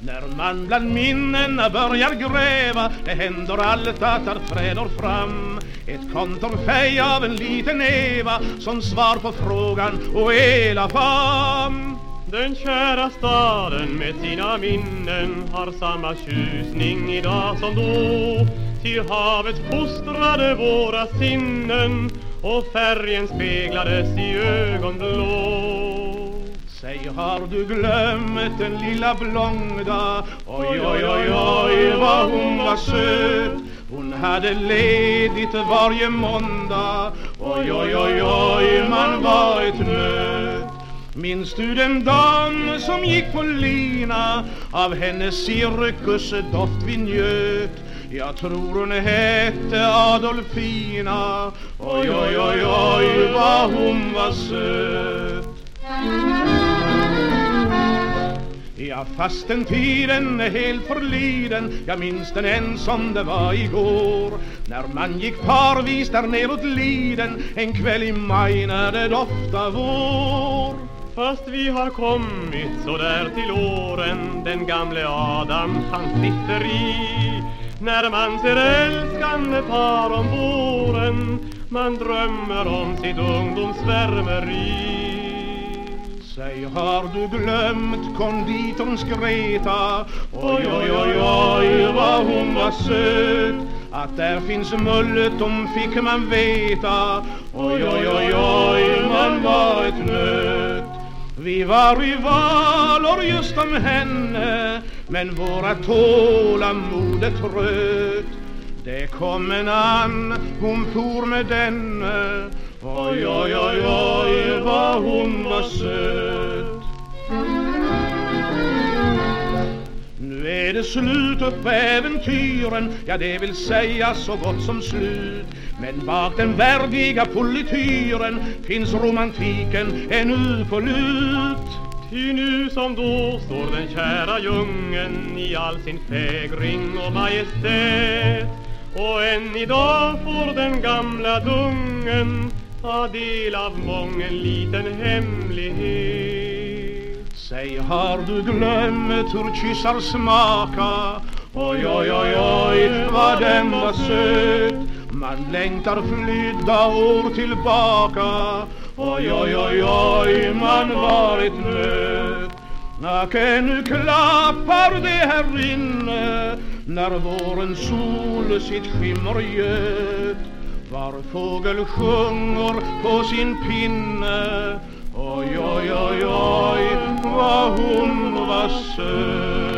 När man bland minnena börjar gräva Det händer allt att där träder fram. Ett kontorfej av en liten Eva Som svar på frågan och hela fam Den kära staden med sina minnen Har samma tjusning idag som då. Till havet fostrade våra sinnen Och färgen speglades i ögonblå. Säg har du glömt den lilla blonda Oj, oj, oj, oj, vad hon var söt Hon hade ledigt varje måndag Oj, oj, oj, oj, man var ett nöt Minns du den dam som gick på lina Av hennes cirkusdoft vi njöt jag tror hon hette Adolfina Oj, oj, oj, oj, vad hon var söt Ja, fastän tiden är helt förliden Jag minns den än som det var igår. När man gick parvis där neråt liden En kväll i maj när det dofta' vår. Fast vi har kommit så där till åren Den gamle Adam han sitter i. När man ser älskande par om våren Man drömmer om sitt ungdomsvärmeri Säg, har du glömt konditorns Greta? Oj, oj, oj, oj, vad hon var söt. Att där finns mulletom fick man veta. Oj, oj, oj, oj, man var ett nöt. Vi var rivaler just om henne Men våra tålamod är trött det kom en ann, hon for med denne. Oj, oj, oj, oj, vad hon var söt Nu är det slutet på äventyren Ja, det vill säga så gott som slut. Men bak den värdiga polityren Finns romantiken ännu på lut. Ty nu som då står den kära djungeln i all sin fägring och majestät gamla dungen ta del av mången liten hemlighet. Säg, har du glömt hur kyssar smaka? Oj, oj, oj, oj, vad den var söt. Man längtar flydda år tillbaka. Oj, oj, oj, oj, man var ett nöt. Nacke nu klappar det här inne när vårens sol sitt skimmer göt var fågel sjunger på sin pinne Oj, oj, oj, oj, vad hon var söt.